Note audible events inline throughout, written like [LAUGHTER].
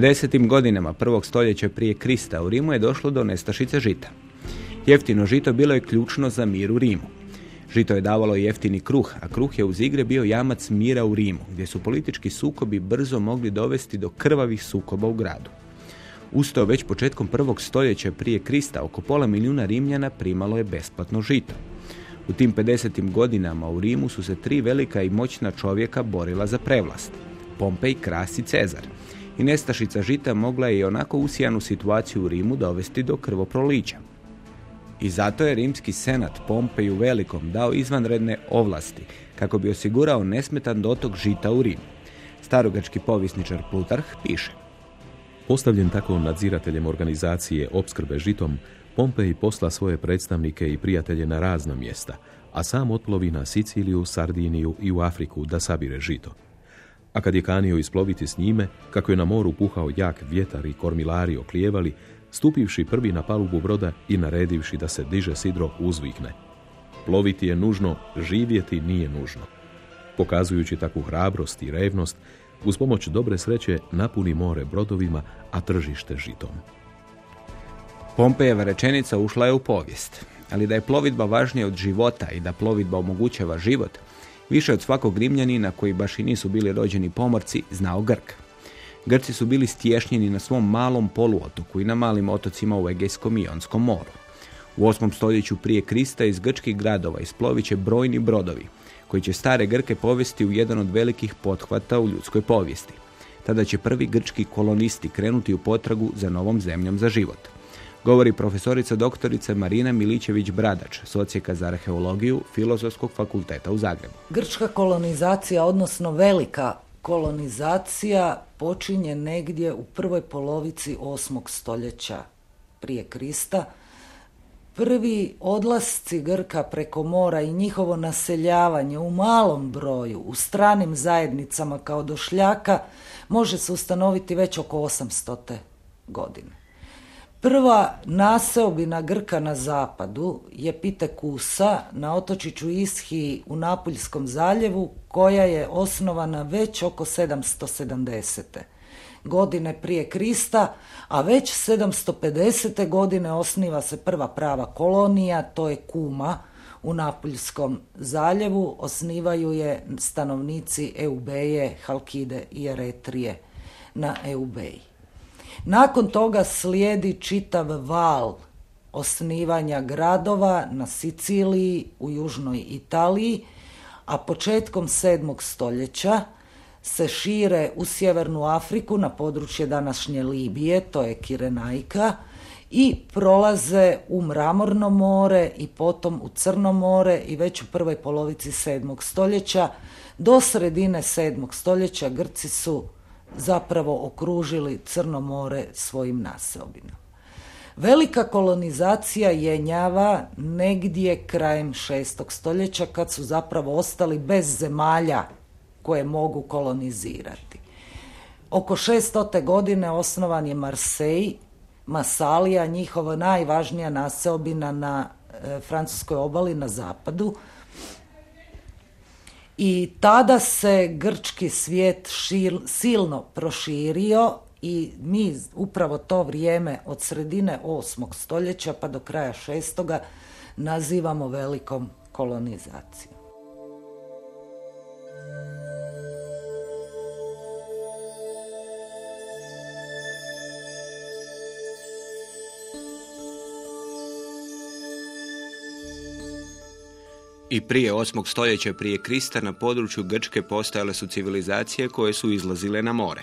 50. godinama prvog stoljeća prije Krista u Rimu je došlo do nestašice žita. Jeftino žito bilo je ključno za mir u Rimu. Žito je davalo jeftini kruh, a kruh je uz igre bio jamac mira u Rimu, gdje su politički sukobi brzo mogli dovesti do krvavih sukoba u gradu. Usto već početkom prvog stoljeća prije Krista oko pola milijuna Rimljana primalo je besplatno žito. U tim 50. godinama u Rimu su se tri velika i moćna čovjeka borila za prevlast. Pompej, Kras i Cezar – i nestašica žita mogla je i onako usijanu situaciju u Rimu dovesti do krvoprolića. I zato je rimski senat Pompeju Velikom dao izvanredne ovlasti kako bi osigurao nesmetan dotok žita u Rim. Starogački povisničar Plutarh piše. Postavljen tako nadzirateljem organizacije opskrbe žitom, Pompej posla svoje predstavnike i prijatelje na razna mjesta, a sam otplovi na Siciliju, Sardiniju i u Afriku da sabire žito. A kad je kanio isploviti s njime, kako je na moru puhao jak vjetar i kormilari oklijevali, stupivši prvi na palubu broda i naredivši da se diže sidro uzvikne. Ploviti je nužno, živjeti nije nužno. Pokazujući takvu hrabrost i revnost, uz pomoć dobre sreće napuni more brodovima, a tržište žitom. Pompejeva rečenica ušla je u povijest, ali da je plovidba važnija od života i da plovidba omogućava život, više od svakog rimljanina koji baš i nisu bili rođeni pomorci, znao Grk. Grci su bili stješnjeni na svom malom poluotoku i na malim otocima u Egejskom i Jonskom moru. U 8. stoljeću prije Krista iz grčkih gradova isplovit će brojni brodovi, koji će stare Grke povesti u jedan od velikih pothvata u ljudskoj povijesti. Tada će prvi grčki kolonisti krenuti u potragu za novom zemljom za život. Govori profesorica doktorica Marina Milićević-Bradač, socijeka za arheologiju Filozofskog fakulteta u Zagrebu. Grčka kolonizacija, odnosno velika kolonizacija počinje negdje u prvoj polovici 8. stoljeća prije Krista. Prvi odlasci Grka preko mora i njihovo naseljavanje u malom broju, u stranim zajednicama kao došljaka, može se ustanoviti već oko 800. godine. Prva naseobina Grka na zapadu je Pitekusa na otočiću Ishi u Napuljskom zaljevu koja je osnovana već oko 770. godine prije Krista, a već 750. godine osniva se prva prava kolonija, to je Kuma u Napuljskom zaljevu, osnivaju je stanovnici Eubeje, Halkide i Eretrije na Eubeji. Nakon toga slijedi čitav val osnivanja gradova na Siciliji, u južnoj Italiji, a početkom 7. stoljeća se šire u sjevernu Afriku na područje današnje Libije, to je Kirenajka, i prolaze u Mramorno more i potom u Crno more i već u prvoj polovici 7. stoljeća do sredine 7. stoljeća Grci su zapravo okružili Crno more svojim naseobinama. Velika kolonizacija jenjava negdje krajem šestog stoljeća kad su zapravo ostali bez zemalja koje mogu kolonizirati. Oko 600. godine osnovan je Marsej, Masalija, njihova najvažnija naseobina na e, francuskoj obali na zapadu I tada se grčki svijet silno proširio i mi upravo to vrijeme od sredine 8. stoljeća pa do kraja 6. nazivamo velikom kolonizacijom. I prije 8. stoljeća prije Krista na području Grčke postojale su civilizacije koje su izlazile na more.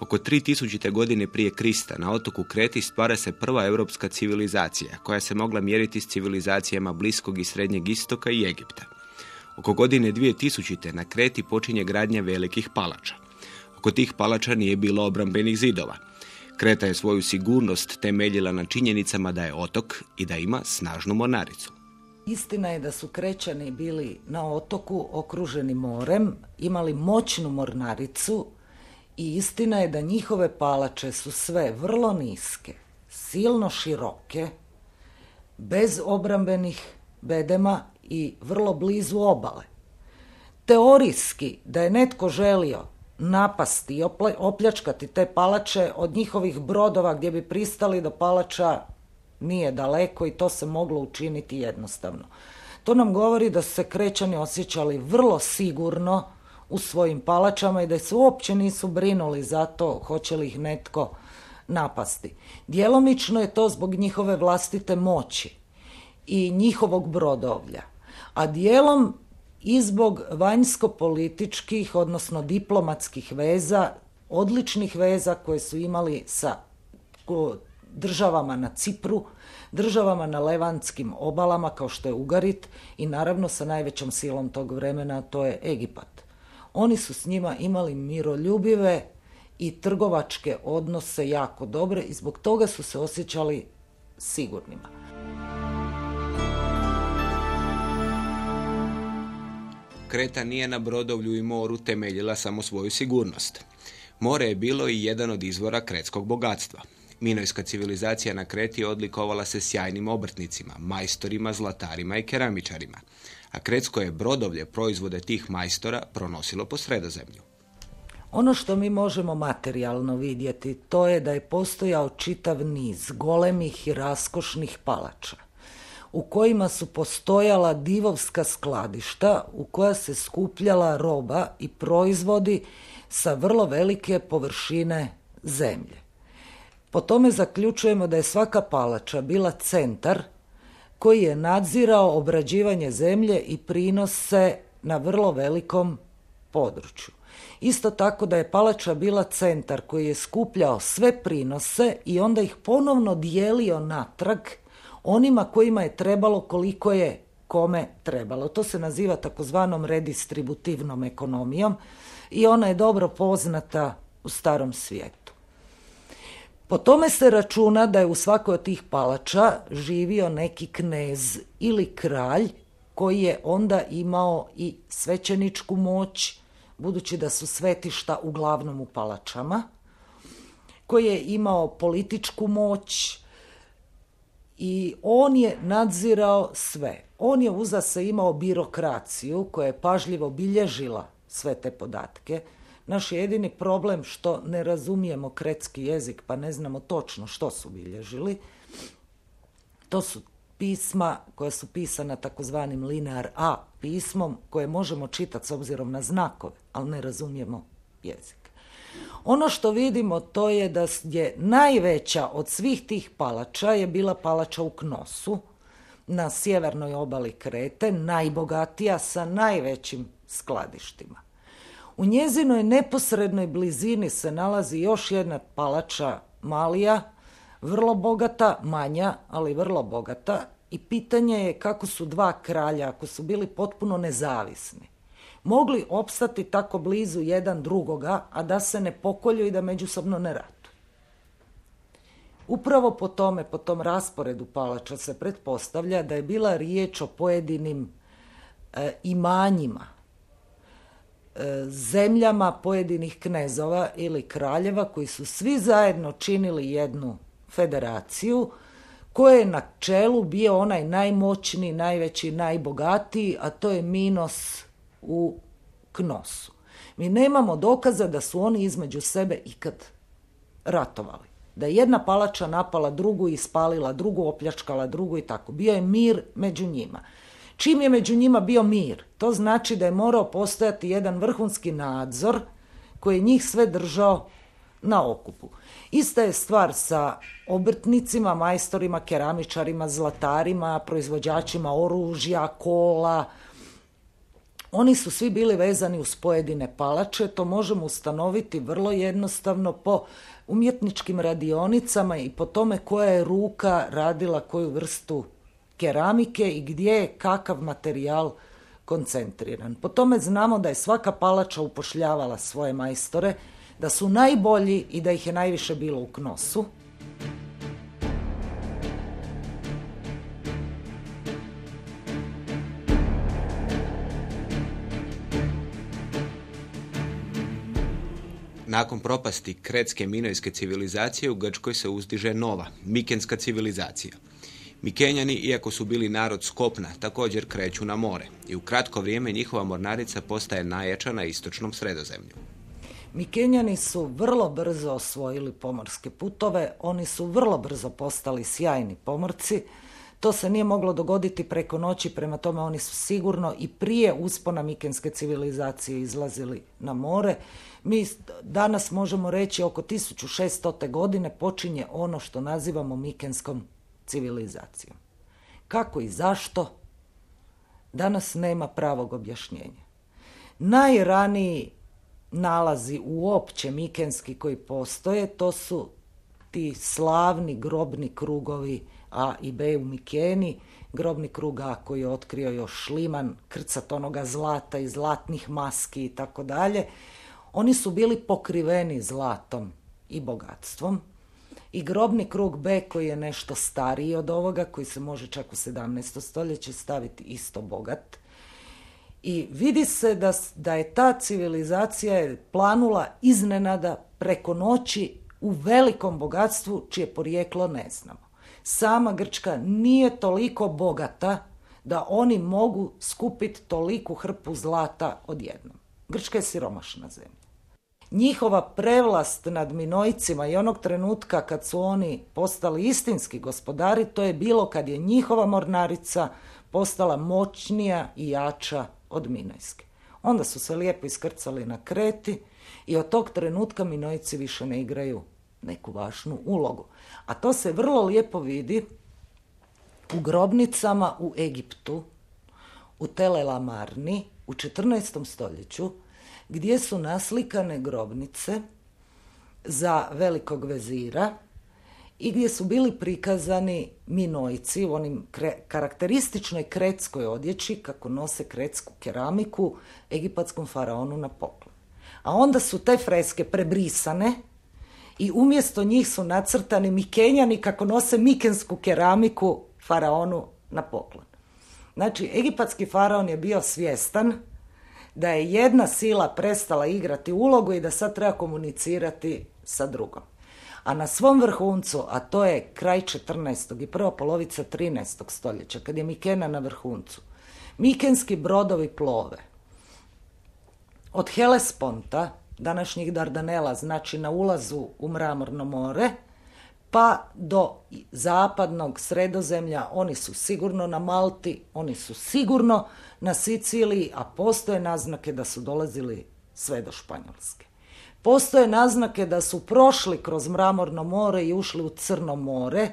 Oko 3000. godine prije Krista na otoku Kreti stvara se prva europska civilizacija koja se mogla mjeriti s civilizacijama Bliskog i Srednjeg istoka i Egipta. Oko godine 2000. na Kreti počinje gradnja velikih palača. Oko tih palača nije bilo obrambenih zidova. Kreta je svoju sigurnost temeljila na činjenicama da je otok i da ima snažnu mornaricu. Istina je da su krećani bili na otoku okruženi morem, imali moćnu mornaricu i istina je da njihove palače su sve vrlo niske, silno široke, bez obrambenih bedema i vrlo blizu obale. Teorijski da je netko želio napasti i opljačkati te palače od njihovih brodova gdje bi pristali do palača nije daleko i to se moglo učiniti jednostavno. To nam govori da su se krećani osjećali vrlo sigurno u svojim palačama i da se uopće nisu brinuli za to hoće li ih netko napasti. Djelomično je to zbog njihove vlastite moći i njihovog brodovlja, a dijelom i zbog vanjsko-političkih, odnosno diplomatskih veza, odličnih veza koje su imali sa državama na Cipru, državama na levantskim obalama kao što je Ugarit i naravno sa najvećom silom tog vremena to je Egipat. Oni su s njima imali miroljubive i trgovačke odnose jako dobre i zbog toga su se osjećali sigurnima. Kreta nije na brodovlju i moru temeljila samo svoju sigurnost. More je bilo i jedan od izvora kretskog bogatstva. Minojska civilizacija na Kreti odlikovala se sjajnim obrtnicima, majstorima, zlatarima i keramičarima, a kretsko je brodovlje proizvode tih majstora pronosilo po sredozemlju. Ono što mi možemo materijalno vidjeti, to je da je postojao čitav niz golemih i raskošnih palača, u kojima su postojala divovska skladišta u koja se skupljala roba i proizvodi sa vrlo velike površine zemlje. Po tome zaključujemo da je svaka palača bila centar koji je nadzirao obrađivanje zemlje i prinose na vrlo velikom području. Isto tako da je palača bila centar koji je skupljao sve prinose i onda ih ponovno dijelio natrag onima kojima je trebalo koliko je kome trebalo. To se naziva takozvanom redistributivnom ekonomijom i ona je dobro poznata u starom svijetu. Po tome se računa da je u svakoj od tih palača živio neki knez ili kralj koji je onda imao i svećeničku moć, budući da su svetišta uglavnom u palačama, koji je imao političku moć i on je nadzirao sve. On je uza se imao birokraciju koja je pažljivo bilježila sve te podatke, naš je jedini problem što ne razumijemo kretski jezik pa ne znamo točno što su bilježili. To su pisma koja su pisana takozvanim linear A pismom koje možemo čitati s obzirom na znakove, ali ne razumijemo jezik. Ono što vidimo to je da je najveća od svih tih palača je bila palača u Knosu na sjevernoj obali Krete, najbogatija sa najvećim skladištima. U njezinoj neposrednoj blizini se nalazi još jedna palača Malija, vrlo bogata, manja, ali vrlo bogata i pitanje je kako su dva kralja, ako su bili potpuno nezavisni, mogli opstati tako blizu jedan drugoga, a da se ne pokolju i da međusobno ne ratu. Upravo po tome, po tom rasporedu palača se pretpostavlja da je bila riječ o pojedinim e, imanjima zemljama pojedinih knezova ili kraljeva koji su svi zajedno činili jednu federaciju koje je na čelu bio onaj najmoćniji, najveći, najbogatiji, a to je Minos u Knosu. Mi nemamo dokaza da su oni između sebe ikad ratovali. Da je jedna palača napala drugu i spalila drugu, opljačkala drugu i tako. Bio je mir među njima. Čim je među njima bio mir, to znači da je morao postojati jedan vrhunski nadzor koji je njih sve držao na okupu. Ista je stvar sa obrtnicima, majstorima, keramičarima, zlatarima, proizvođačima oružja, kola. Oni su svi bili vezani uz pojedine palače, to možemo ustanoviti vrlo jednostavno po umjetničkim radionicama i po tome koja je ruka radila koju vrstu keramike i gdje je kakav materijal koncentriran. Po tome znamo da je svaka palača upošljavala svoje majstore, da su najbolji i da ih je najviše bilo u Knosu. Nakon propasti kretske minojske civilizacije u Grčkoj se uzdiže nova, mikenska civilizacija. Mikenjani, iako su bili narod skopna, također kreću na more i u kratko vrijeme njihova mornarica postaje najjača na istočnom sredozemlju. Mikenjani su vrlo brzo osvojili pomorske putove, oni su vrlo brzo postali sjajni pomorci. To se nije moglo dogoditi preko noći, prema tome oni su sigurno i prije uspona mikenske civilizacije izlazili na more. Mi danas možemo reći oko 1600. godine počinje ono što nazivamo mikenskom civilizacijom. Kako i zašto? Danas nema pravog objašnjenja. Najraniji nalazi uopće mikenski koji postoje, to su ti slavni grobni krugovi A i B u Mikeni, grobni krug A koji je otkrio još Šliman, krcat onoga zlata i zlatnih maski i tako dalje. Oni su bili pokriveni zlatom i bogatstvom. I grobni krug B koji je nešto stariji od ovoga, koji se može čak u 17. stoljeće staviti isto bogat i vidi se da, da je ta civilizacija planula iznenada preko noći u velikom bogatstvu čije porijeklo ne znamo. Sama Grčka nije toliko bogata da oni mogu skupiti toliku hrpu zlata odjednom. Grčka je siromašna zemlja. Njihova prevlast nad Minojcima i onog trenutka kad su oni postali istinski gospodari, to je bilo kad je njihova mornarica postala moćnija i jača od Minojske. Onda su se lijepo iskrcali na kreti i od tog trenutka Minojci više ne igraju neku važnu ulogu. A to se vrlo lijepo vidi u grobnicama u Egiptu, u Telelamarni, u 14. stoljeću, gdje su naslikane grobnice za velikog vezira i gdje su bili prikazani minojci u onim karakterističnoj kretskoj odjeći kako nose kretsku keramiku egipatskom faraonu na poklon. A onda su te freske prebrisane i umjesto njih su nacrtani mikenjani kako nose mikensku keramiku faraonu na poklon. Znači, egipatski faraon je bio svjestan da je jedna sila prestala igrati ulogu i da sad treba komunicirati sa drugom a na svom vrhuncu, a to je kraj 14. i prva polovica 13. stoljeća, kad je Mikena na vrhuncu, Mikenski brodovi plove. Od Helesponta, današnjih Dardanela, znači na ulazu u Mramorno more, pa do zapadnog sredozemlja, oni su sigurno na Malti, oni su sigurno na Siciliji, a postoje naznake da su dolazili sve do Španjolske. Postoje naznake da su prošli kroz mramorno more i ušli u crno more,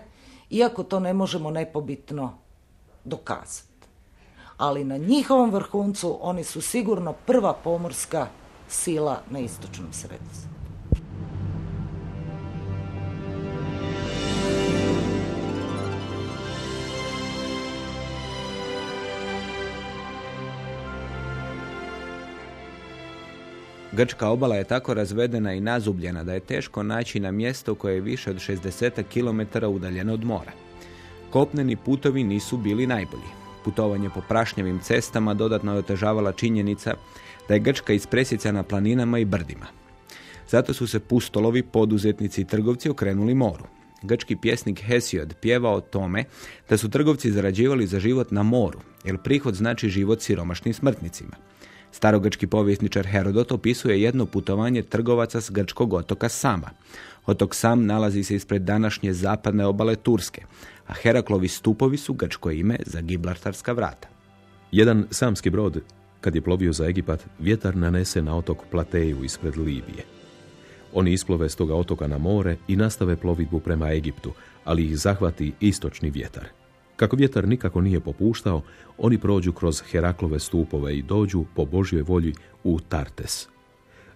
iako to ne možemo nepobitno dokazati. Ali na njihovom vrhuncu oni su sigurno prva pomorska sila na istočnom sredstvu. Grčka obala je tako razvedena i nazubljena da je teško naći na mjesto koje je više od 60 km udaljeno od mora. Kopneni putovi nisu bili najbolji. Putovanje po prašnjavim cestama dodatno je otežavala činjenica da je Grčka ispresjecana planinama i brdima. Zato su se pustolovi, poduzetnici i trgovci okrenuli moru. Grčki pjesnik Hesiod pjevao o tome da su trgovci zarađivali za život na moru, jer prihod znači život siromašnim smrtnicima. Starogrčki povjesničar Herodot opisuje jedno putovanje trgovaca s grčkog otoka Sama. Otok Sam nalazi se ispred današnje zapadne obale Turske, a Heraklovi stupovi su grčko ime za Gibraltarska vrata. Jedan samski brod, kad je plovio za Egipat, vjetar nanese na otok Plateju ispred Libije. Oni isplove s toga otoka na more i nastave plovidbu prema Egiptu, ali ih zahvati istočni vjetar. Kako vjetar nikako nije popuštao, oni prođu kroz Heraklove stupove i dođu po Božjoj volji u Tartes.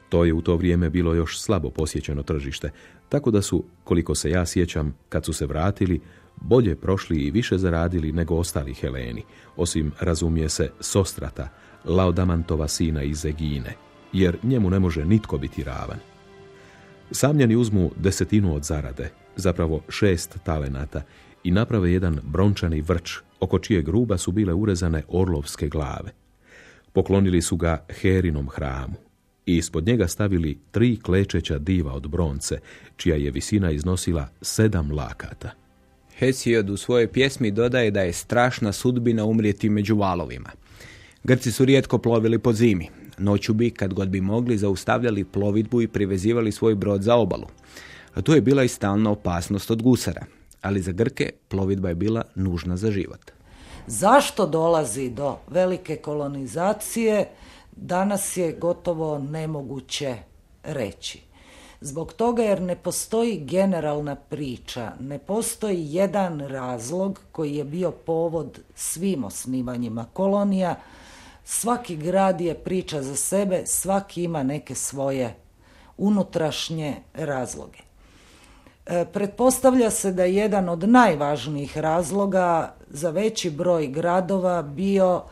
To je u to vrijeme bilo još slabo posjećeno tržište, tako da su, koliko se ja sjećam, kad su se vratili, bolje prošli i više zaradili nego ostali Heleni, osim, razumije se, Sostrata, Laodamantova sina iz Egine, jer njemu ne može nitko biti ravan. Samljani uzmu desetinu od zarade, zapravo šest talenata, i naprave jedan brončani vrč, oko čije gruba su bile urezane orlovske glave. Poklonili su ga Herinom hramu i ispod njega stavili tri klečeća diva od bronce, čija je visina iznosila sedam lakata. Hesiod u svojoj pjesmi dodaje da je strašna sudbina umrijeti među valovima. Grci su rijetko plovili po zimi. Noću bi, kad god bi mogli, zaustavljali plovidbu i privezivali svoj brod za obalu. A tu je bila i stalna opasnost od gusara. Ali za Grke plovidba je bila nužna za život. Zašto dolazi do velike kolonizacije? Danas je gotovo nemoguće reći. Zbog toga jer ne postoji generalna priča, ne postoji jedan razlog koji je bio povod svim osnivanjima kolonija. Svaki grad je priča za sebe, svaki ima neke svoje unutrašnje razloge. E, pretpostavlja se da je jedan od najvažnijih razloga za veći broj gradova bio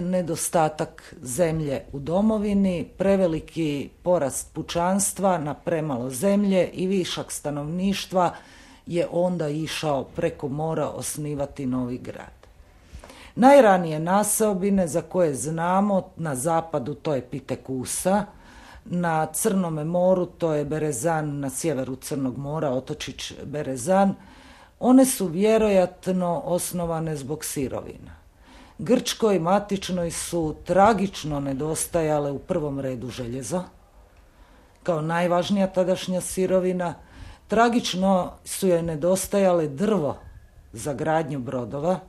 nedostatak zemlje u domovini, preveliki porast pučanstva na premalo zemlje i višak stanovništva je onda išao preko mora osnivati novi grad. Najranije naseobine za koje znamo na zapadu to je Pitekusa, na Crnome moru to je Berezan, na sjeveru Crnog mora otočić Berezan, one su vjerojatno osnovane zbog sirovina. Grčkoj matičnoj su tragično nedostajale u prvom redu željezo, kao najvažnija tadašnja sirovina. Tragično su joj nedostajale drvo za gradnju brodova,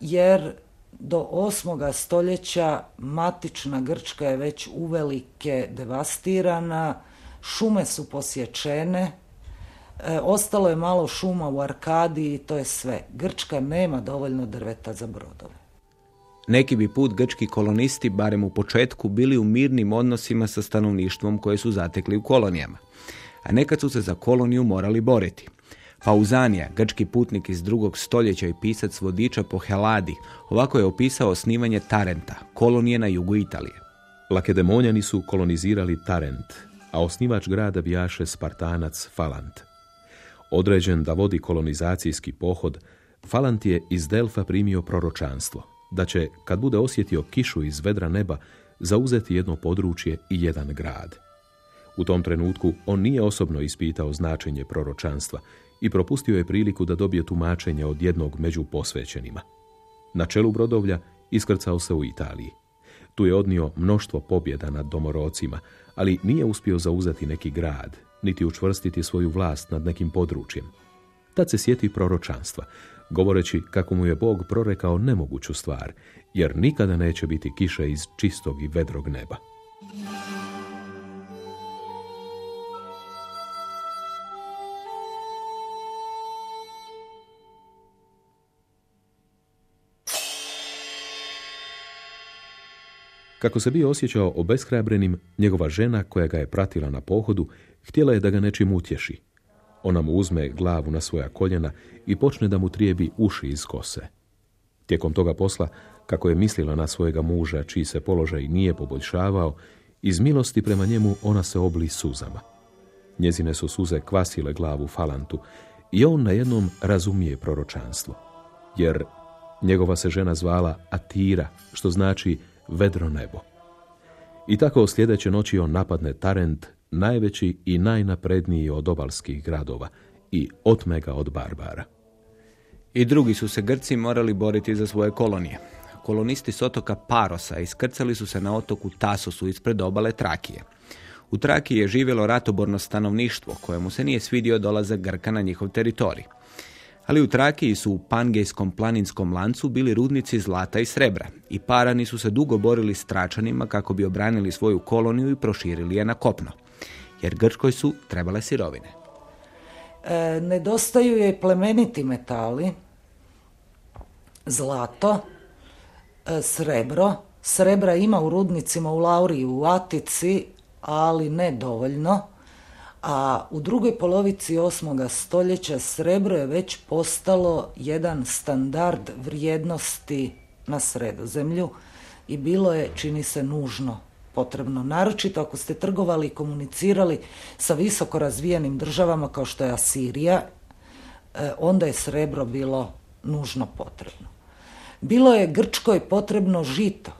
jer do 8. stoljeća matična Grčka je već uvelike devastirana, šume su posječene, e, ostalo je malo šuma u Arkadiji i to je sve. Grčka nema dovoljno drveta za brodove. Neki bi put grčki kolonisti, barem u početku, bili u mirnim odnosima sa stanovništvom koje su zatekli u kolonijama. A nekad su se za koloniju morali boriti. Pauzanija, grčki putnik iz drugog stoljeća i pisac vodiča po Heladi, ovako je opisao osnivanje Tarenta, kolonije na jugu Italije. Lakedemonjani su kolonizirali Tarent, a osnivač grada bijaše Spartanac Falant. Određen da vodi kolonizacijski pohod, Falant je iz Delfa primio proročanstvo, da će, kad bude osjetio kišu iz vedra neba, zauzeti jedno područje i jedan grad. U tom trenutku on nije osobno ispitao značenje proročanstva i propustio je priliku da dobije tumačenje od jednog među posvećenima. Na čelu brodovlja iskrcao se u Italiji. Tu je odnio mnoštvo pobjeda nad domorocima, ali nije uspio zauzeti neki grad, niti učvrstiti svoju vlast nad nekim područjem. Tad se sjeti proročanstva, govoreći kako mu je Bog prorekao nemoguću stvar, jer nikada neće biti kiše iz čistog i vedrog neba. Kako se bio osjećao obeshrabrenim, njegova žena koja ga je pratila na pohodu, htjela je da ga nečim utješi. Ona mu uzme glavu na svoja koljena i počne da mu trijebi uši iz kose. Tijekom toga posla, kako je mislila na svojega muža, čiji se položaj nije poboljšavao, iz milosti prema njemu ona se obli suzama. Njezine su suze kvasile glavu Falantu i on na jednom razumije proročanstvo. Jer njegova se žena zvala Atira, što znači vedro nebo. I tako sljedeće noći on napadne Tarent, najveći i najnapredniji od obalskih gradova, i otme ga od Barbara. I drugi su se Grci morali boriti za svoje kolonije. kolonisti s otoka Parosa iskrcali su se na otoku Tasosu ispred obale Trakije. U Trakiji je živjelo ratoborno stanovništvo kojemu se nije svidio dolazak Grka na njihov teritorij. Ali u Trakiji su u Pangejskom planinskom lancu bili rudnici zlata i srebra i parani su se dugo borili s Tračanima kako bi obranili svoju koloniju i proširili je na kopno. Jer Grčkoj su trebale sirovine. E, nedostaju je plemeniti metali, zlato, e, srebro. Srebra ima u rudnicima u Lauriji u Atici, ali ne dovoljno. A u drugoj polovici 8. stoljeća srebro je već postalo jedan standard vrijednosti na sredozemlju i bilo je, čini se, nužno potrebno. Naročito ako ste trgovali i komunicirali sa visoko razvijenim državama kao što je Asirija, e, onda je srebro bilo nužno potrebno. Bilo je Grčkoj potrebno žito.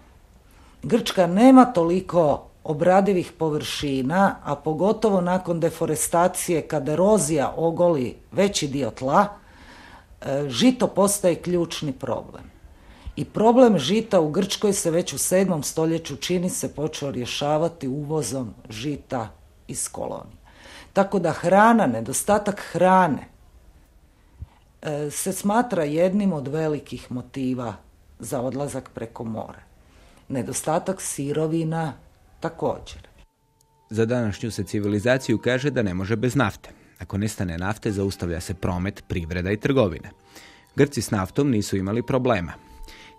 Grčka nema toliko obradivih površina, a pogotovo nakon deforestacije kada erozija ogoli veći dio tla, e, žito postaje ključni problem. I problem žita u Grčkoj se već u 7. stoljeću čini se počeo rješavati uvozom žita iz kolonije. Tako da hrana, nedostatak hrane e, se smatra jednim od velikih motiva za odlazak preko mora. Nedostatak sirovina također. Za današnju se civilizaciju kaže da ne može bez nafte. Ako nestane nafte, zaustavlja se promet, privreda i trgovina. Grci s naftom nisu imali problema.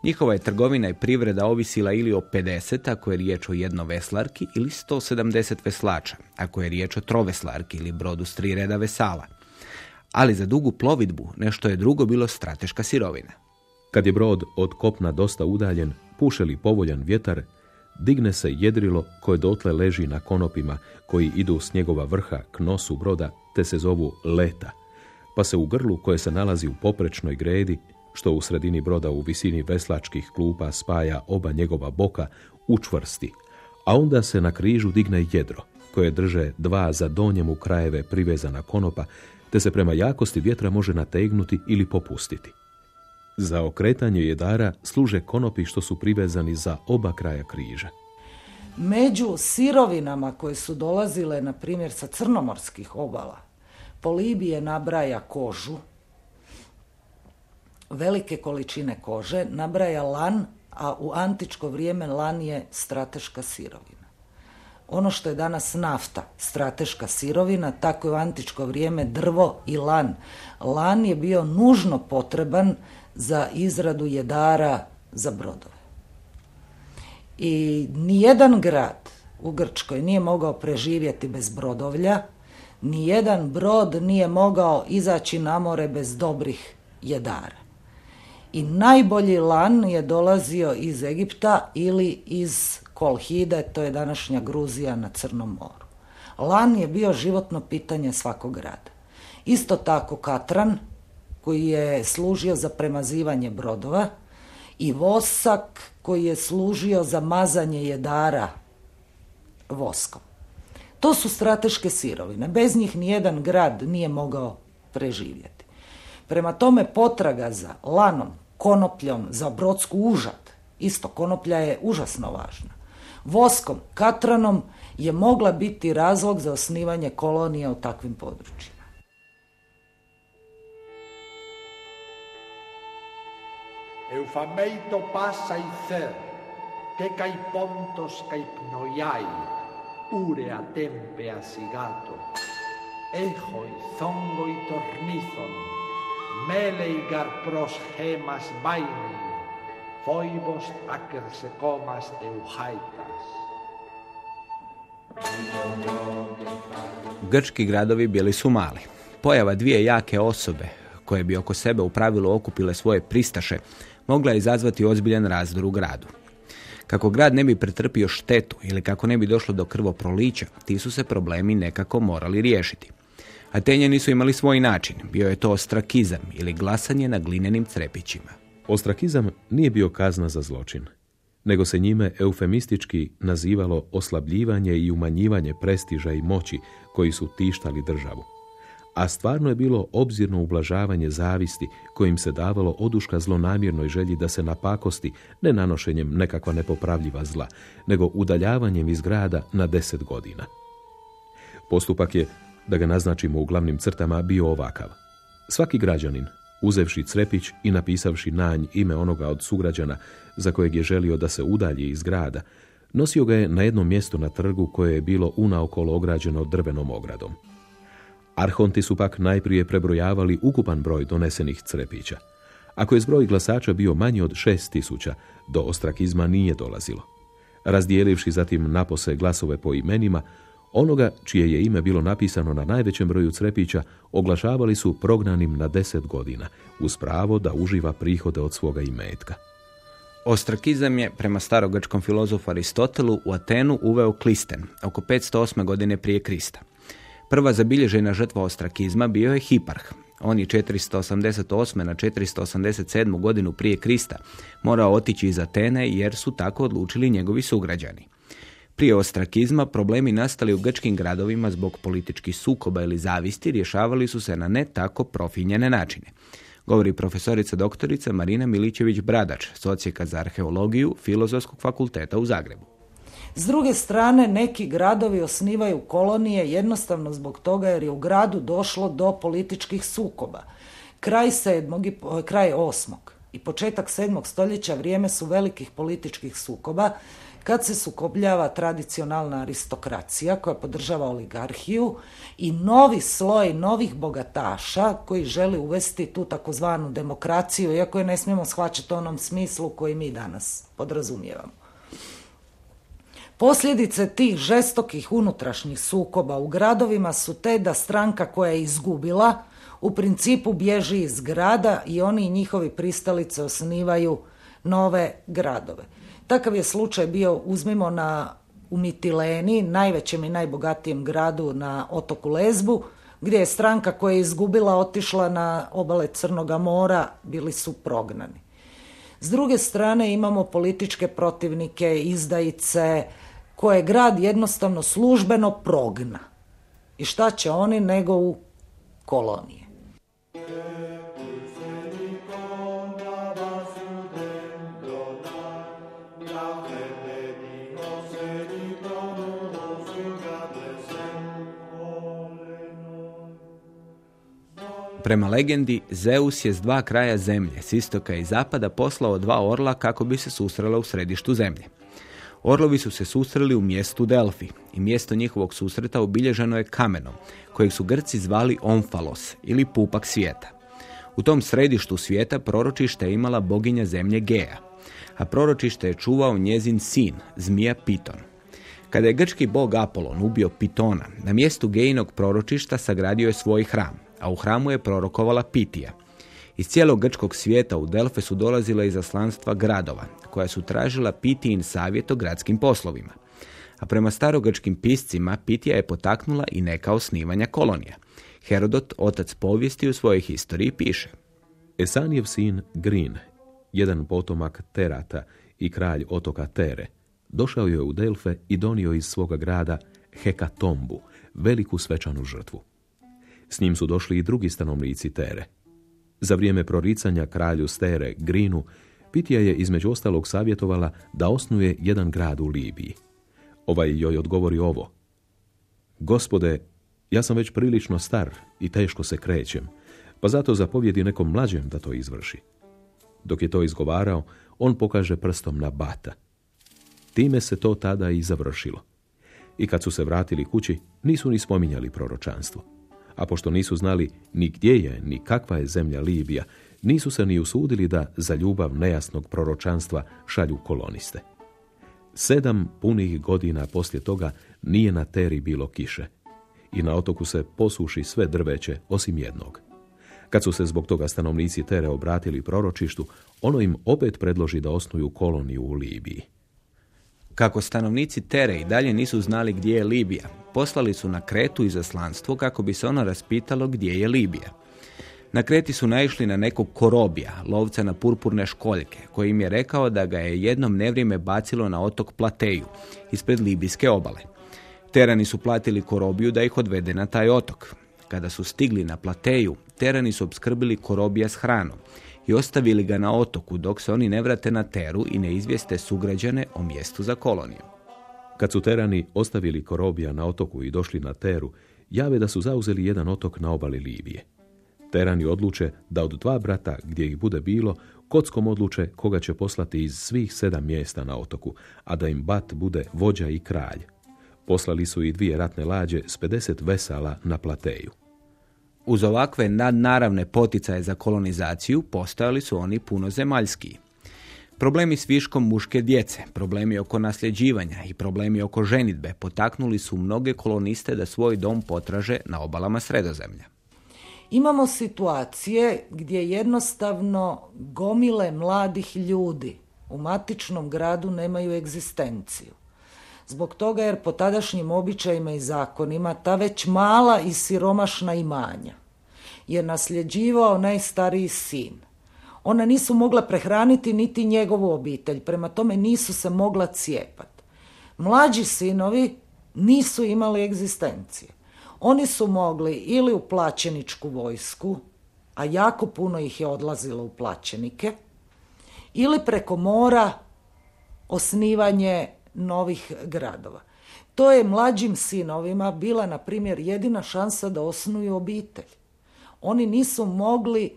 Njihova je trgovina i privreda ovisila ili o 50 ako je riječ o jednoveslarki ili 170 veslača ako je riječ o troveslarki ili brodu s tri reda vesala. Ali za dugu plovidbu nešto je drugo bilo strateška sirovina. Kad je brod od kopna dosta udaljen, puše li povoljan vjetar, digne se jedrilo koje dotle leži na konopima koji idu s njegova vrha k nosu broda te se zovu leta, pa se u grlu koje se nalazi u poprečnoj gredi, što u sredini broda u visini veslačkih klupa spaja oba njegova boka, učvrsti, a onda se na križu digne jedro, koje drže dva za donjemu krajeve privezana konopa, te se prema jakosti vjetra može nategnuti ili popustiti. Za okretanje jedara služe konopi što su privezani za oba kraja križa. Među sirovinama koje su dolazile, na primjer, sa crnomorskih obala, Polibije nabraja kožu, velike količine kože, nabraja lan, a u antičko vrijeme lan je strateška sirovina. Ono što je danas nafta, strateška sirovina, tako je u antičko vrijeme drvo i lan. Lan je bio nužno potreban za izradu jedara za brodove. I nijedan grad u Grčkoj nije mogao preživjeti bez brodovlja, nijedan brod nije mogao izaći na more bez dobrih jedara. I najbolji lan je dolazio iz Egipta ili iz Kolhide, to je današnja Gruzija na Crnom moru. Lan je bio životno pitanje svakog grada. Isto tako Katran, koji je služio za premazivanje brodova i vosak koji je služio za mazanje jedara voskom. To su strateške sirovine. Bez njih nijedan grad nije mogao preživjeti. Prema tome potraga za lanom, konopljom, za brodsku užad, isto konoplja je užasno važna. Voskom, katranom je mogla biti razlog za osnivanje kolonije u takvim područjima. Eufameito passa ther, que cai pontos cai pnoiai, urea tempe asigato, ejoi zongo i tornizon, meleigar pros gemas baini, foibos comas euhaitas. Grčki gradovi bili su mali. Pojava dvije jake osobe, koje bi oko sebe u pravilu okupile svoje pristaše, mogla je izazvati ozbiljan razdor u gradu. Kako grad ne bi pretrpio štetu ili kako ne bi došlo do krvoprolića, ti su se problemi nekako morali riješiti. Atenjani su imali svoj način, bio je to ostrakizam ili glasanje na glinenim crepićima. Ostrakizam nije bio kazna za zločin, nego se njime eufemistički nazivalo oslabljivanje i umanjivanje prestiža i moći koji su tištali državu. A stvarno je bilo obzirno ublažavanje zavisti kojim se davalo oduška zlonamjernoj želji da se napakosti ne nanošenjem nekakva nepopravljiva zla, nego udaljavanjem iz grada na deset godina. Postupak je, da ga naznačimo u glavnim crtama, bio ovakav. Svaki građanin, uzevši crepić i napisavši nanj ime onoga od sugrađana za kojeg je želio da se udalji iz grada, nosio ga je na jedno mjesto na trgu koje je bilo unaokolo ograđeno drvenom ogradom. Arhonti su pak najprije prebrojavali ukupan broj donesenih crepića. Ako je zbroj glasača bio manji od šest tisuća, do ostrakizma nije dolazilo. Razdijelivši zatim napose glasove po imenima, onoga čije je ime bilo napisano na najvećem broju crepića, oglašavali su prognanim na deset godina, uz pravo da uživa prihode od svoga imetka. Ostrakizam je, prema starogrčkom filozofu Aristotelu, u Atenu uveo Klisten, oko 508. godine prije Krista. Prva zabilježena žrtva ostrakizma bio je Hiparh. On je 488. na 487. godinu prije Krista morao otići iz Atene jer su tako odlučili njegovi sugrađani. Prije ostrakizma problemi nastali u grčkim gradovima zbog političkih sukoba ili zavisti rješavali su se na ne tako profinjene načine. Govori profesorica doktorica Marina Milićević-Bradač, socijeka za arheologiju Filozofskog fakulteta u Zagrebu. S druge strane, neki gradovi osnivaju kolonije jednostavno zbog toga jer je u gradu došlo do političkih sukoba. Kraj sedmog i kraj osmog i početak sedmog stoljeća vrijeme su velikih političkih sukoba kad se sukobljava tradicionalna aristokracija koja podržava oligarhiju i novi sloj novih bogataša koji želi uvesti tu takozvanu demokraciju, iako je ne smijemo shvaćati onom smislu koji mi danas podrazumijevamo. Posljedice tih žestokih unutrašnjih sukoba u gradovima su te da stranka koja je izgubila u principu bježi iz grada i oni i njihovi pristalice osnivaju nove gradove. Takav je slučaj bio, uzmimo na u najvećem i najbogatijem gradu na otoku Lezbu, gdje je stranka koja je izgubila otišla na obale Crnoga mora, bili su prognani. S druge strane imamo političke protivnike, izdajice, koje grad jednostavno službeno progna. I šta će oni nego u kolonije. Prema legendi, Zeus je s dva kraja zemlje, s istoka i zapada, poslao dva orla kako bi se susrela u središtu zemlje. Orlovi su se susreli u mjestu Delfi i mjesto njihovog susreta obilježeno je kamenom, kojeg su Grci zvali Omfalos ili pupak svijeta. U tom središtu svijeta proročište je imala boginja zemlje Geja, a proročište je čuvao njezin sin, zmija Piton. Kada je grčki bog Apolon ubio Pitona, na mjestu Gejinog proročišta sagradio je svoj hram, a u hramu je prorokovala Pitija – iz cijelog grčkog svijeta u Delfe su dolazila izaslanstva gradova, koja su tražila Pitijin savjet o gradskim poslovima. A prema starogrčkim piscima Pitija je potaknula i neka osnivanja kolonija. Herodot, otac povijesti u svojoj historiji, piše Esanijev sin Grin, jedan potomak Terata i kralj otoka Tere, došao je u Delfe i donio iz svoga grada Hekatombu, veliku svečanu žrtvu. S njim su došli i drugi stanovnici Tere, za vrijeme proricanja kralju Stere Grinu, Pitija je između ostalog savjetovala da osnuje jedan grad u Libiji. Ovaj joj odgovori ovo. Gospode, ja sam već prilično star i teško se krećem, pa zato zapovjedi nekom mlađem da to izvrši. Dok je to izgovarao, on pokaže prstom na bata. Time se to tada i završilo. I kad su se vratili kući, nisu ni spominjali proročanstvo a pošto nisu znali ni gdje je, ni kakva je zemlja Libija, nisu se ni usudili da za ljubav nejasnog proročanstva šalju koloniste. Sedam punih godina poslije toga nije na teri bilo kiše i na otoku se posuši sve drveće osim jednog. Kad su se zbog toga stanovnici Tere obratili proročištu, ono im opet predloži da osnuju koloniju u Libiji. Kako stanovnici Tere i dalje nisu znali gdje je Libija, poslali su na Kretu izaslanstvo kako bi se ono raspitalo gdje je Libija. Na Kreti su naišli na nekog korobija, lovca na purpurne školjke, koji im je rekao da ga je jednom nevrijeme bacilo na otok Plateju, ispred libijske obale. Terani su platili korobiju da ih odvede na taj otok. Kada su stigli na plateju, terani su obskrbili korobija s hranom i ostavili ga na otoku dok se oni ne vrate na teru i ne izvijeste sugrađane o mjestu za koloniju. Kad su terani ostavili korobija na otoku i došli na teru, jave da su zauzeli jedan otok na obali Libije. Terani odluče da od dva brata gdje ih bude bilo, kockom odluče koga će poslati iz svih sedam mjesta na otoku, a da im bat bude vođa i kralj. Poslali su i dvije ratne lađe s 50 vesala na plateju. Uz ovakve nadnaravne poticaje za kolonizaciju postojali su oni puno zemaljski. Problemi s viškom muške djece, problemi oko nasljeđivanja i problemi oko ženitbe potaknuli su mnoge koloniste da svoj dom potraže na obalama sredozemlja. Imamo situacije gdje jednostavno gomile mladih ljudi u matičnom gradu nemaju egzistenciju. Zbog toga jer po tadašnjim običajima i zakonima ta već mala i siromašna imanja je nasljeđivao najstariji sin. Ona nisu mogla prehraniti niti njegovu obitelj, prema tome nisu se mogla cijepati. Mlađi sinovi nisu imali egzistencije. Oni su mogli ili u plaćeničku vojsku, a jako puno ih je odlazilo u plaćenike, ili preko mora osnivanje novih gradova. To je mlađim sinovima bila, na primjer, jedina šansa da osnuju obitelj. Oni nisu mogli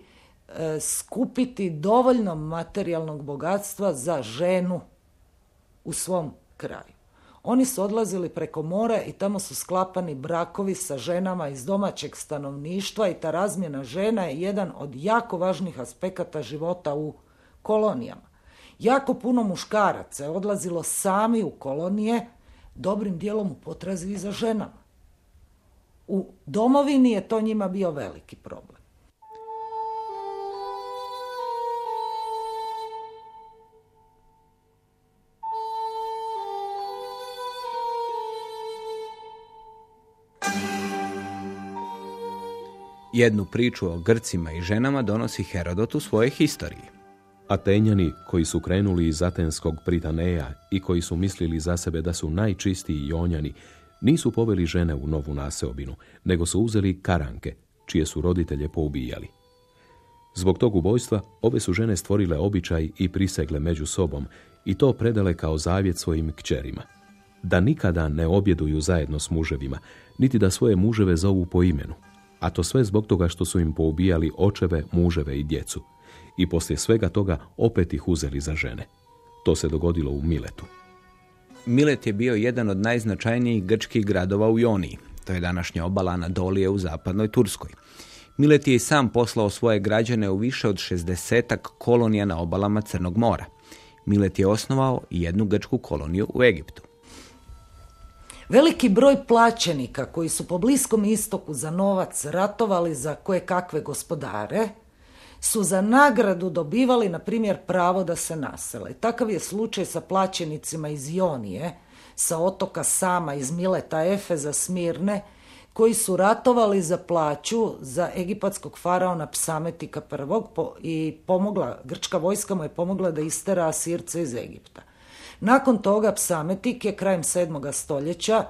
e, skupiti dovoljno materijalnog bogatstva za ženu u svom kraju. Oni su odlazili preko mora i tamo su sklapani brakovi sa ženama iz domaćeg stanovništva i ta razmjena žena je jedan od jako važnih aspekata života u kolonijama. Jako puno muškaraca je odlazilo sami u kolonije, dobrim dijelom u potrazi i za ženama. U domovini je to njima bio veliki problem. Jednu priču o Grcima i ženama donosi Herodot u svojoj historiji. Atenjani koji su krenuli iz Atenskog Pritaneja i koji su mislili za sebe da su najčistiji jonjani, nisu poveli žene u novu naseobinu, nego su uzeli karanke, čije su roditelje poubijali. Zbog tog ubojstva ove su žene stvorile običaj i prisegle među sobom i to predale kao zavjet svojim kćerima. Da nikada ne objeduju zajedno s muževima, niti da svoje muževe zovu po imenu, a to sve zbog toga što su im poubijali očeve, muževe i djecu. I poslije svega toga opet ih uzeli za žene. To se dogodilo u Miletu. Milet je bio jedan od najznačajnijih grčkih gradova u Joniji. To je današnja obala Anadolije u zapadnoj Turskoj. Milet je i sam poslao svoje građane u više od 60 kolonija na obalama Crnog mora. Milet je osnovao i jednu grčku koloniju u Egiptu. Veliki broj plaćenika koji su po Bliskom istoku za novac ratovali za koje kakve gospodare, su za nagradu dobivali, na primjer, pravo da se nasele. Takav je slučaj sa plaćenicima iz Jonije, sa otoka Sama, iz Mileta, Efeza, Smirne, koji su ratovali za plaću za egipatskog faraona Psametika I i pomogla, grčka vojska mu je pomogla da istera Asirce iz Egipta. Nakon toga Psametik je krajem 7. stoljeća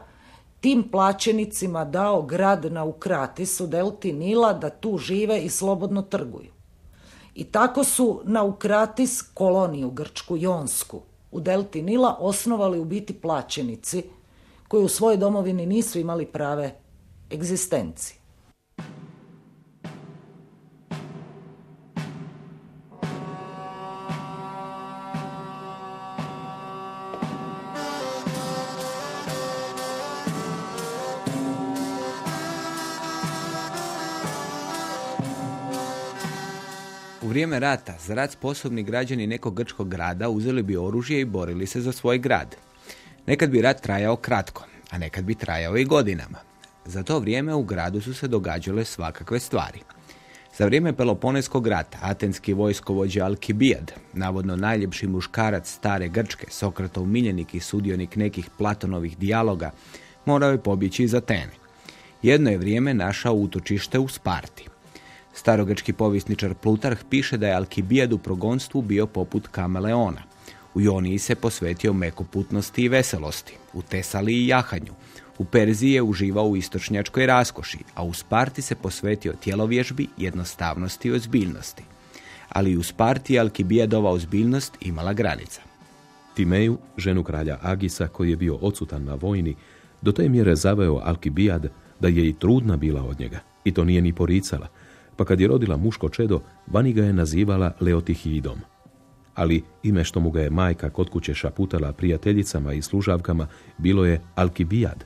tim plaćenicima dao grad na Ukratis u delti Nila da tu žive i slobodno trguju. I tako su na Ukratis koloniju Grčku Jonsku u delti Nila osnovali u biti plaćenici koji u svojoj domovini nisu imali prave egzistencije. Vrijeme rata za rad sposobni građani nekog grčkog grada uzeli bi oružje i borili se za svoj grad. Nekad bi rat trajao kratko, a nekad bi trajao i godinama. Za to vrijeme u gradu su se događale svakakve stvari. Za vrijeme Peloponeskog rata, atenski vojskovođa Alkibijad, navodno najljepši muškarac stare Grčke, Sokratov miljenik i sudionik nekih Platonovih dijaloga, morao je pobjeći iz Atene. Jedno je vrijeme našao utočište u Sparti. Starogrčki povisničar Plutarh piše da je Alkibijad u progonstvu bio poput kameleona. U Joniji se posvetio mekoputnosti i veselosti, u Tesali i jahanju. U Perziji je uživao u istočnjačkoj raskoši, a u Sparti se posvetio tjelovježbi, jednostavnosti i ozbiljnosti. Ali i u Sparti je Alkibijadova ozbiljnost imala granica. Timeju, ženu kralja Agisa, koji je bio odsutan na vojni, do te mjere zaveo Alkibijad da je i trudna bila od njega. I to nije ni poricala. Pa kad je rodila muško čedo, vani ga je nazivala Leotihidom. Ali ime što mu ga je majka kod kuće šaputala prijateljicama i služavkama bilo je Alkibijad.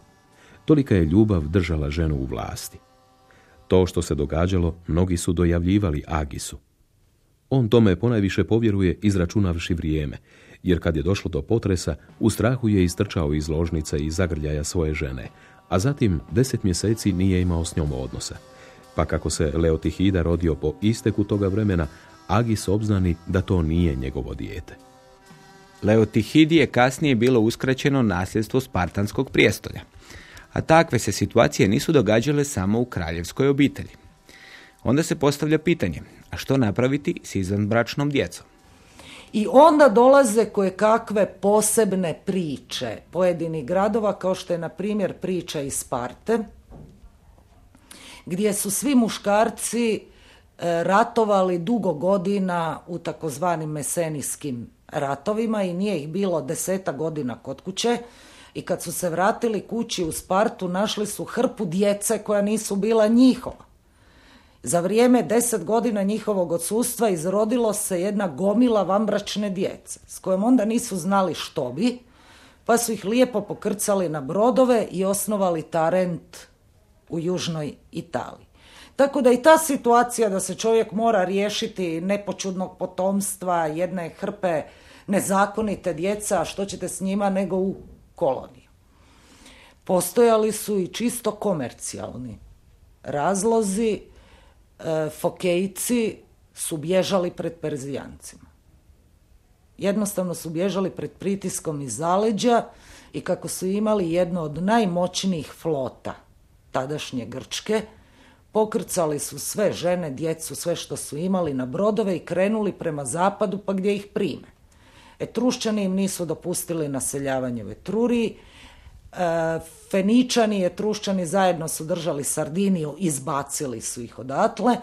Tolika je ljubav držala ženu u vlasti. To što se događalo, mnogi su dojavljivali Agisu. On tome ponajviše povjeruje izračunavši vrijeme, jer kad je došlo do potresa, u strahu je istrčao iz ložnice i zagrljaja svoje žene, a zatim deset mjeseci nije imao s njom odnosa. Pa kako se Leotihida rodio po isteku toga vremena, Agis obznani da to nije njegovo dijete. Leotihidi je kasnije bilo uskraćeno nasljedstvo Spartanskog prijestolja. A takve se situacije nisu događale samo u kraljevskoj obitelji. Onda se postavlja pitanje, a što napraviti s izvanbračnom djecom? I onda dolaze koje kakve posebne priče pojedinih gradova, kao što je na primjer priča iz Sparte, gdje su svi muškarci e, ratovali dugo godina u takozvanim mesenijskim ratovima i nije ih bilo deseta godina kod kuće i kad su se vratili kući u Spartu našli su hrpu djece koja nisu bila njihova. Za vrijeme deset godina njihovog odsustva izrodilo se jedna gomila vambračne djece, s kojom onda nisu znali što bi, pa su ih lijepo pokrcali na brodove i osnovali Tarent u južnoj Italiji. Tako da i ta situacija da se čovjek mora riješiti nepočudnog potomstva, jedne hrpe nezakonite djeca, što ćete s njima nego u koloniju. Postojali su i čisto komercijalni razlozi E, Fokejci su bježali pred Perzijancima. Jednostavno su bježali pred pritiskom iz zaleđa i kako su imali jedno od najmoćnijih flota tadašnje Grčke, pokrcali su sve žene, djecu, sve što su imali na brodove i krenuli prema zapadu pa gdje ih prime. Etrušćani im nisu dopustili naseljavanje u Etruriji, E, Feničani i Etrušćani zajedno su držali Sardiniju, izbacili su ih odatle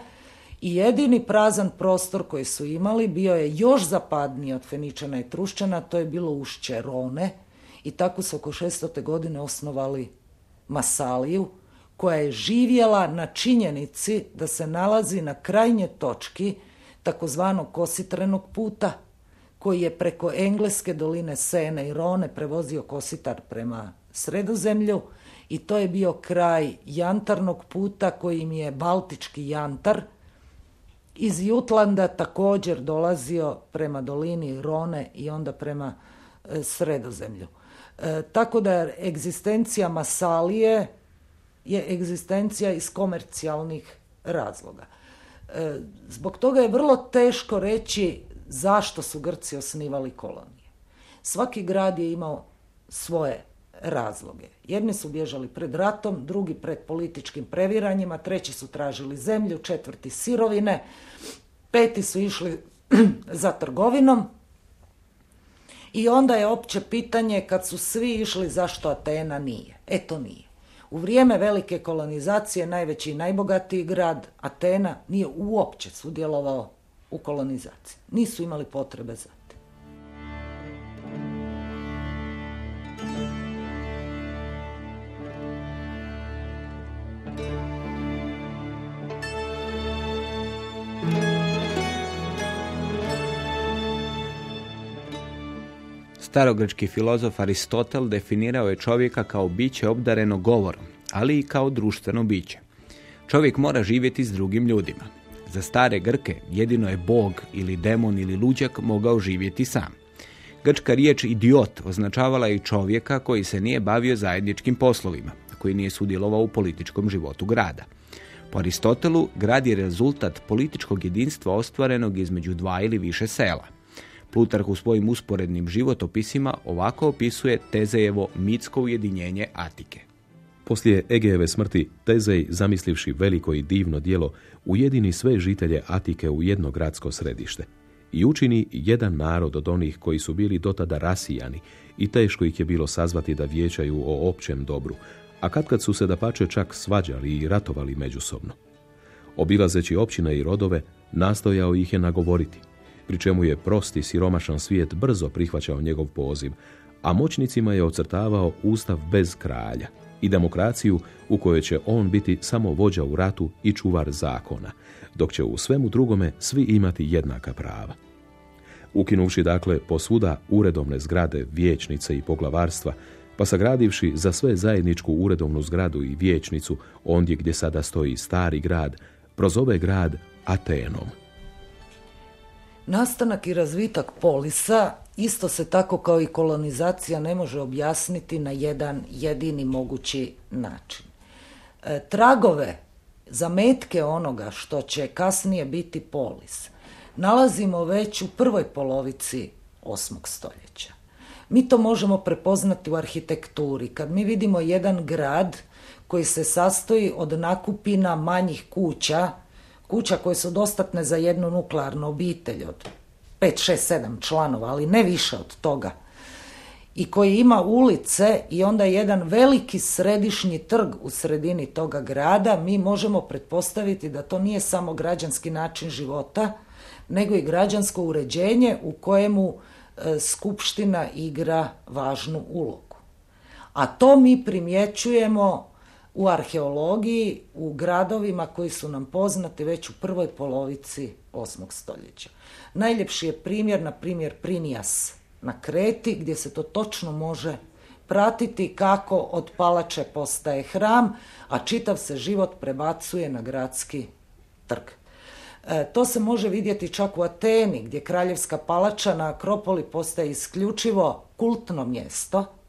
i jedini prazan prostor koji su imali bio je još zapadniji od Feničana i Etrušćana, to je bilo ušće Rone i tako su oko 600. godine osnovali Masaliju, koja je živjela na činjenici da se nalazi na krajnje točki takozvanog kositrenog puta, koji je preko engleske doline Sene i Rone prevozio kositar prema sredozemlju i to je bio kraj jantarnog puta kojim je Baltički jantar iz Jutlanda također dolazio prema dolini Rone i onda prema e, sredozemlju. E, tako da egzistencija Masalije je egzistencija iz komercijalnih razloga. E, zbog toga je vrlo teško reći zašto su Grci osnivali kolonije. Svaki grad je imao svoje razloge. Jedni su bježali pred ratom, drugi pred političkim previranjima, treći su tražili zemlju, četvrti sirovine, peti su išli [CLEARS THROAT] za trgovinom. I onda je opće pitanje kad su svi išli zašto Atena nije. E to nije. U vrijeme velike kolonizacije najveći i najbogatiji grad Atena nije uopće sudjelovao u kolonizaciji. Nisu imali potrebe za Starogrčki filozof Aristotel definirao je čovjeka kao biće obdareno govorom, ali i kao društveno biće. Čovjek mora živjeti s drugim ljudima. Za stare Grke jedino je bog ili demon ili luđak mogao živjeti sam. Grčka riječ idiot označavala je čovjeka koji se nije bavio zajedničkim poslovima, koji nije sudjelovao u političkom životu grada. Po Aristotelu, grad je rezultat političkog jedinstva ostvarenog između dva ili više sela – Plutarh u svojim usporednim životopisima ovako opisuje Tezejevo mitsko ujedinjenje Atike. Poslije Egejeve smrti, Tezej, zamislivši veliko i divno dijelo, ujedini sve žitelje Atike u jedno gradsko središte. i učini jedan narod od onih koji su bili dotada rasijani i teško ih je bilo sazvati da vijećaju o općem dobru, a kad kad su se da pače čak svađali i ratovali međusobno. Obilazeći općine i rodove, nastojao ih je nagovoriti, pri čemu je prosti siromašan svijet brzo prihvaćao njegov poziv, a moćnicima je ocrtavao ustav bez kralja i demokraciju u kojoj će on biti samo vođa u ratu i čuvar zakona, dok će u svemu drugome svi imati jednaka prava. Ukinuvši dakle posvuda uredovne zgrade, vijećnice i poglavarstva, pa sagradivši za sve zajedničku uredovnu zgradu i vijećnicu, ondje gdje sada stoji stari grad, prozove grad Atenom. Nastanak i razvitak polisa isto se tako kao i kolonizacija ne može objasniti na jedan jedini mogući način. E, tragove, zametke onoga što će kasnije biti polis, nalazimo već u prvoj polovici osmog stoljeća. Mi to možemo prepoznati u arhitekturi. Kad mi vidimo jedan grad koji se sastoji od nakupina manjih kuća, kuća koje su dostatne za jednu nuklearnu obitelj od 5, 6, 7 članova, ali ne više od toga. I koji ima ulice i onda jedan veliki središnji trg u sredini toga grada, mi možemo pretpostaviti da to nije samo građanski način života, nego i građansko uređenje u kojemu e, skupština igra važnu ulogu. A to mi primjećujemo u arheologiji, u gradovima koji su nam poznati već u prvoj polovici 8. stoljeća. Najljepši je primjer, na primjer, Prinijas na Kreti, gdje se to točno može pratiti kako od palače postaje hram, a čitav se život prebacuje na gradski trg. E, to se može vidjeti čak u Ateni, gdje kraljevska palača na Akropoli postaje isključivo kultno mjesto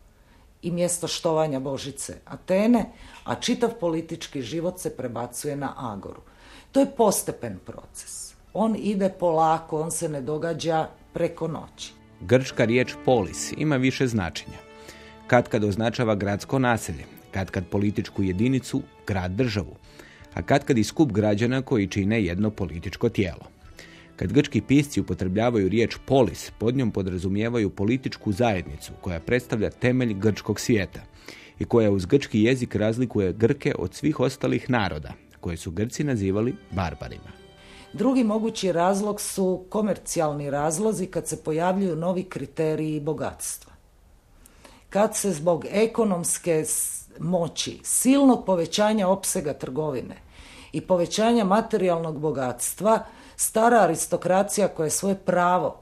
i mjesto štovanja Božice Atene, a čitav politički život se prebacuje na Agoru. To je postepen proces. On ide polako, on se ne događa preko noći. Grčka riječ polis ima više značenja. Kad kad označava gradsko naselje, kad kad političku jedinicu, grad državu, a kad kad i skup građana koji čine jedno političko tijelo. Kad grčki pisci upotrebljavaju riječ polis, pod njom podrazumijevaju političku zajednicu koja predstavlja temelj grčkog svijeta i koja uz grčki jezik razlikuje Grke od svih ostalih naroda, koje su Grci nazivali barbarima. Drugi mogući razlog su komercijalni razlozi kad se pojavljuju novi kriteriji bogatstva. Kad se zbog ekonomske moći, silnog povećanja opsega trgovine i povećanja materijalnog bogatstva, stara aristokracija koja je svoje pravo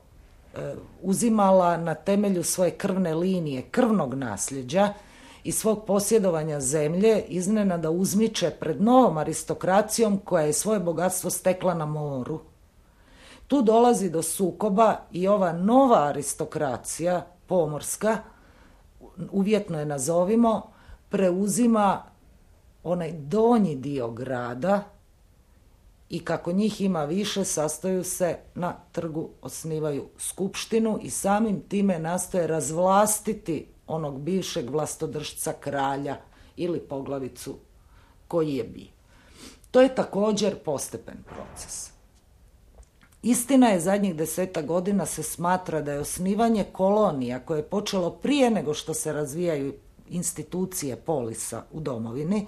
e, uzimala na temelju svoje krvne linije, krvnog nasljeđa, i svog posjedovanja zemlje iznenada uzmiče pred novom aristokracijom koja je svoje bogatstvo stekla na moru. Tu dolazi do sukoba i ova nova aristokracija, pomorska, uvjetno je nazovimo, preuzima onaj donji dio grada i kako njih ima više, sastaju se na trgu, osnivaju skupštinu i samim time nastoje razvlastiti onog bivšeg vlastodržca kralja ili poglavicu koji je bio. To je također postepen proces. Istina je zadnjih deseta godina se smatra da je osnivanje kolonija koje je počelo prije nego što se razvijaju institucije polisa u domovini,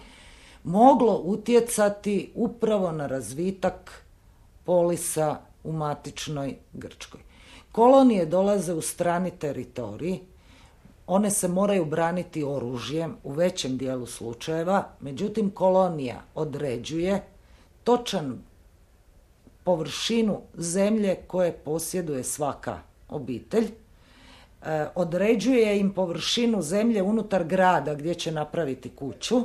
moglo utjecati upravo na razvitak polisa u matičnoj Grčkoj. Kolonije dolaze u strani teritoriji, one se moraju braniti oružjem u većem dijelu slučajeva, međutim kolonija određuje točan površinu zemlje koje posjeduje svaka obitelj, e, određuje im površinu zemlje unutar grada gdje će napraviti kuću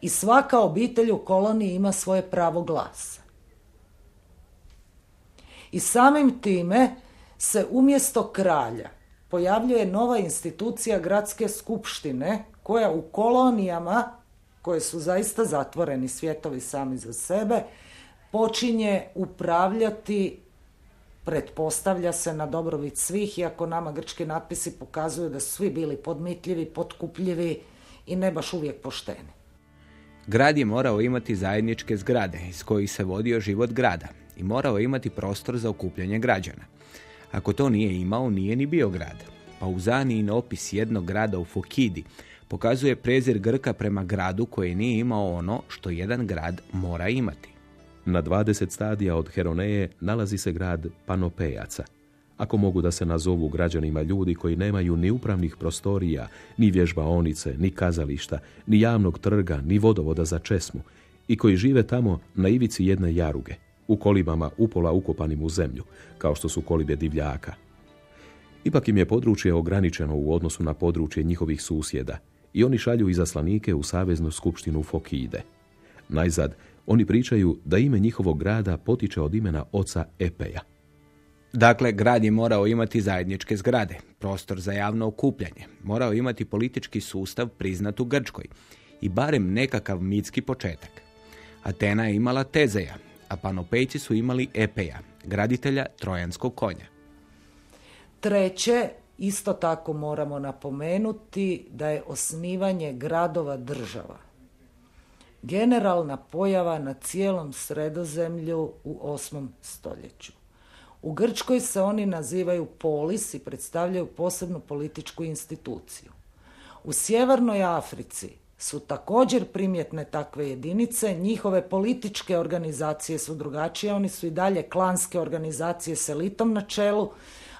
i svaka obitelj u koloniji ima svoje pravo glasa. I samim time se umjesto kralja pojavljuje nova institucija gradske skupštine koja u kolonijama, koje su zaista zatvoreni svjetovi sami za sebe, počinje upravljati pretpostavlja se na dobrobit svih, iako nama grčki natpisi pokazuju da su svi bili podmitljivi, potkupljivi i ne baš uvijek pošteni. Grad je morao imati zajedničke zgrade iz kojih se vodio život grada i morao imati prostor za okupljanje građana. Ako to nije imao, nije ni bio grad. Pa u Zanijin opis jednog grada u Fokidi pokazuje prezir Grka prema gradu koji nije imao ono što jedan grad mora imati. Na 20 stadija od Heroneje nalazi se grad Panopejaca. Ako mogu da se nazovu građanima ljudi koji nemaju ni upravnih prostorija, ni vježbaonice, ni kazališta, ni javnog trga, ni vodovoda za česmu i koji žive tamo na ivici jedne jaruge, u kolibama upola ukopanim u zemlju, kao što su kolibe divljaka. Ipak im je područje ograničeno u odnosu na područje njihovih susjeda i oni šalju izaslanike u Saveznu skupštinu Fokide. Najzad, oni pričaju da ime njihovog grada potiče od imena oca Epeja. Dakle, grad je morao imati zajedničke zgrade, prostor za javno okupljanje, morao imati politički sustav priznat u Grčkoj i barem nekakav mitski početak. Atena je imala Tezeja, a Panopejci su imali Epeja, graditelja trojanskog konja. Treće, isto tako moramo napomenuti da je osnivanje gradova država generalna pojava na cijelom sredozemlju u 8. stoljeću. U Grčkoj se oni nazivaju polis i predstavljaju posebnu političku instituciju. U sjevernoj Africi su također primjetne takve jedinice, njihove političke organizacije su drugačije, oni su i dalje klanske organizacije s elitom na čelu,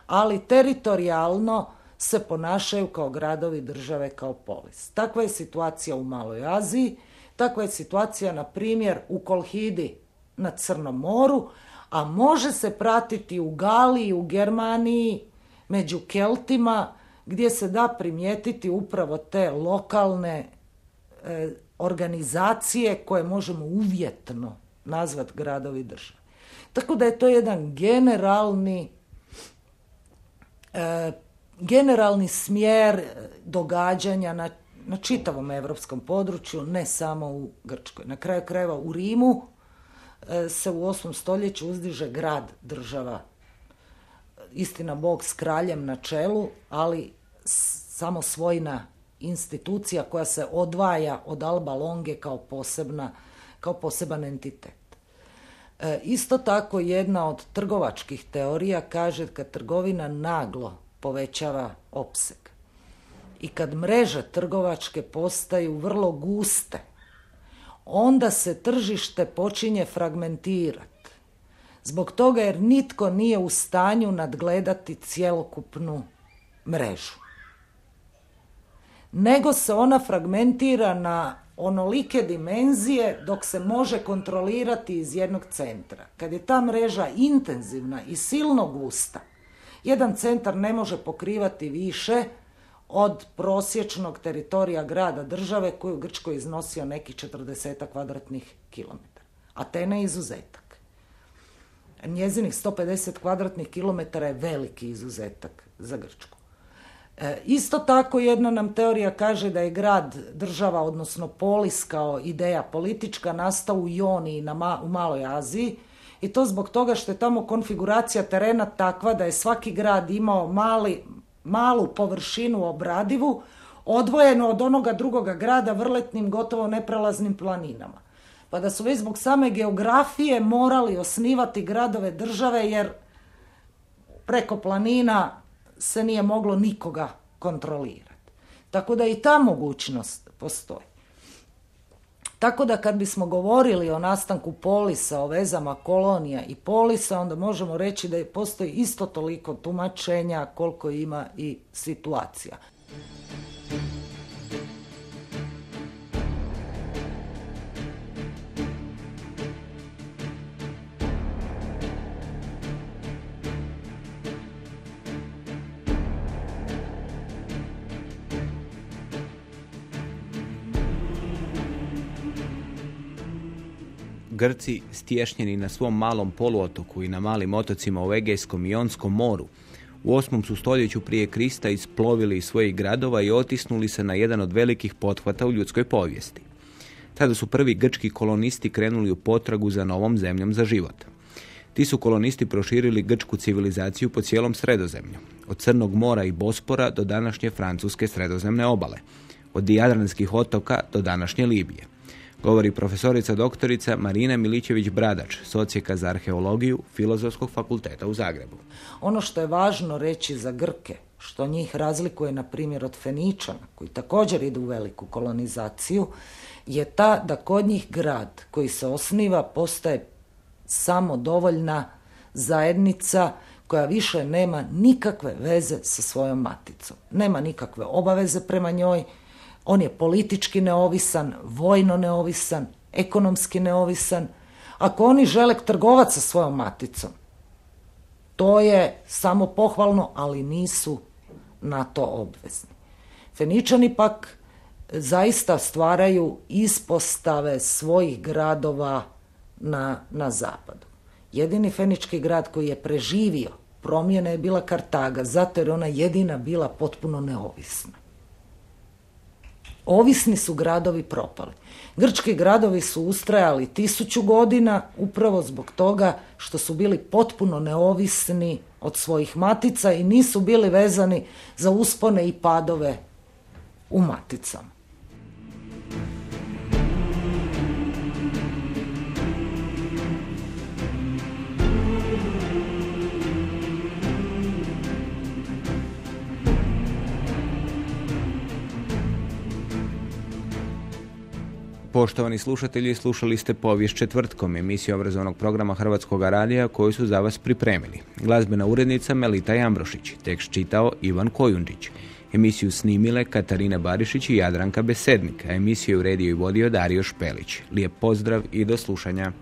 ali teritorijalno se ponašaju kao gradovi države kao polis. Takva je situacija u Maloj Aziji, takva je situacija na primjer u Kolhidi na Crnom moru, a može se pratiti u Galiji, u Germaniji, među Keltima, gdje se da primijetiti upravo te lokalne e, organizacije koje možemo uvjetno nazvat gradovi države. Tako da je to jedan generalni e, generalni smjer događanja na, na čitavom europskom području, ne samo u Grčkoj. Na kraju krajeva u Rimu se u 8. stoljeću uzdiže grad država. Istina Bog s kraljem na čelu, ali samo svojna institucija koja se odvaja od Alba Longe kao, posebna, kao poseban entitet. E, isto tako jedna od trgovačkih teorija kaže kad trgovina naglo povećava opseg i kad mreže trgovačke postaju vrlo guste, onda se tržište počinje fragmentirati. Zbog toga jer nitko nije u stanju nadgledati cjelokupnu mrežu. Nego se ona fragmentira na onolike dimenzije dok se može kontrolirati iz jednog centra. Kad je ta mreža intenzivna i silno gusta, jedan centar ne može pokrivati više od prosječnog teritorija grada države koji u Grčkoj iznosio nekih 40 kvadratnih kilometara. Atena je izuzetak. Njezinih 150 kvadratnih kilometara je veliki izuzetak za Grčku. E, isto tako jedna nam teorija kaže da je grad, država, odnosno polis kao ideja politička nastao u Joniji na u Maloj Aziji i to zbog toga što je tamo konfiguracija terena takva da je svaki grad imao mali, malu površinu obradivu, odvojeno od onoga drugoga grada vrletnim gotovo neprelaznim planinama. Pa da su već zbog same geografije morali osnivati gradove države jer preko planina se nije moglo nikoga kontrolirati. Tako da i ta mogućnost postoji. Tako da kad bismo govorili o nastanku polisa, o vezama kolonija i polisa, onda možemo reći da postoji isto toliko tumačenja koliko ima i situacija. Grci stješnjeni na svom malom poluotoku i na malim otocima u Egejskom i Jonskom moru u 8. su stoljeću prije Krista isplovili iz svojih gradova i otisnuli se na jedan od velikih pothvata u ljudskoj povijesti. Tada su prvi grčki kolonisti krenuli u potragu za novom zemljom za život. Ti su kolonisti proširili grčku civilizaciju po cijelom sredozemlju, od Crnog mora i Bospora do današnje francuske sredozemne obale, od Jadranskih otoka do današnje Libije. Govori profesorica doktorica Marina Milićević-Bradač, socijeka za arheologiju Filozofskog fakulteta u Zagrebu. Ono što je važno reći za Grke, što njih razlikuje na primjer od Feničana, koji također idu u veliku kolonizaciju, je ta da kod njih grad koji se osniva postaje samo dovoljna zajednica koja više nema nikakve veze sa svojom maticom. Nema nikakve obaveze prema njoj, on je politički neovisan, vojno neovisan, ekonomski neovisan. Ako oni žele trgovati sa svojom maticom, to je samo pohvalno, ali nisu na to obvezni. Feničani pak zaista stvaraju ispostave svojih gradova na, na zapadu. Jedini fenički grad koji je preživio promjene je bila Kartaga, zato jer ona jedina bila potpuno neovisna. Ovisni su gradovi propali. Grčki gradovi su ustrajali tisuću godina upravo zbog toga što su bili potpuno neovisni od svojih matica i nisu bili vezani za uspone i padove u maticama. Poštovani slušatelji, slušali ste povijest četvrtkom emisiju obrazovnog programa Hrvatskog radija koju su za vas pripremili. Glazbena urednica Melita Jambrošić, tekst čitao Ivan Kojundžić. Emisiju snimile Katarina Barišić i Jadranka Besednik, a emisiju uredio i vodio Dario Špelić. Lijep pozdrav i do slušanja.